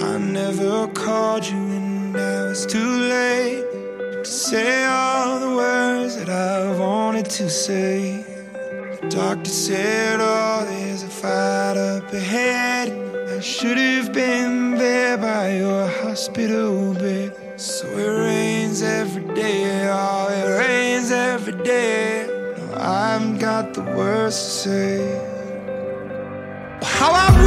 I never called you and now it's too late to say all the words that I wanted to say. The doctor said, Oh, there's a fight up ahead. I should have been there by your hospital bed. So it rains every day, oh, it rains every day. No, I've got the words to say. How I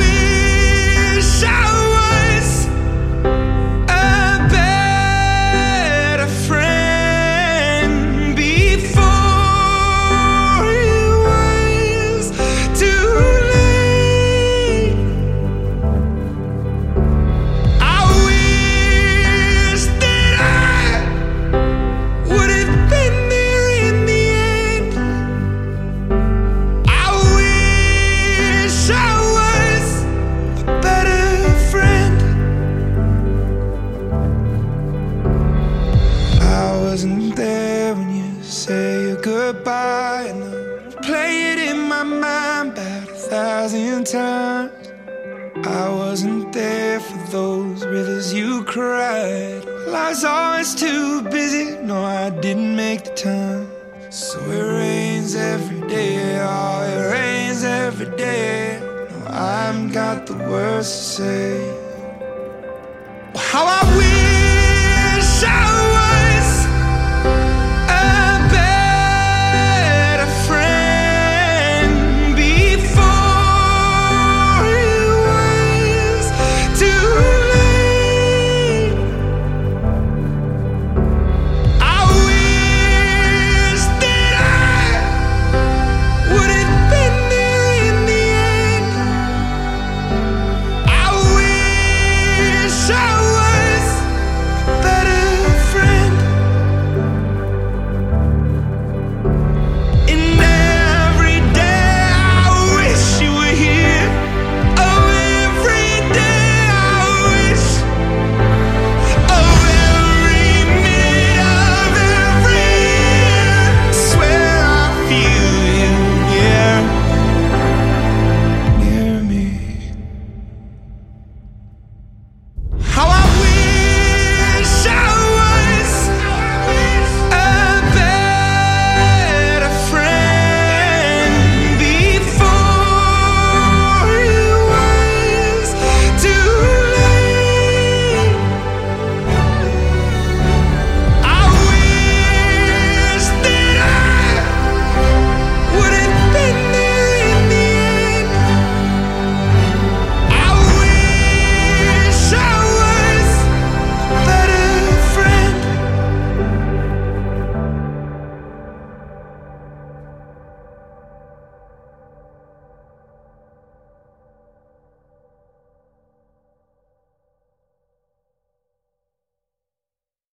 goodbye, and I play it in my mind about a thousand times. I wasn't there for those rivers you cried. Well, was always too busy. No, I didn't make the time. So it rains every day. Oh, it rains every day. No, I've got the words to say. How I.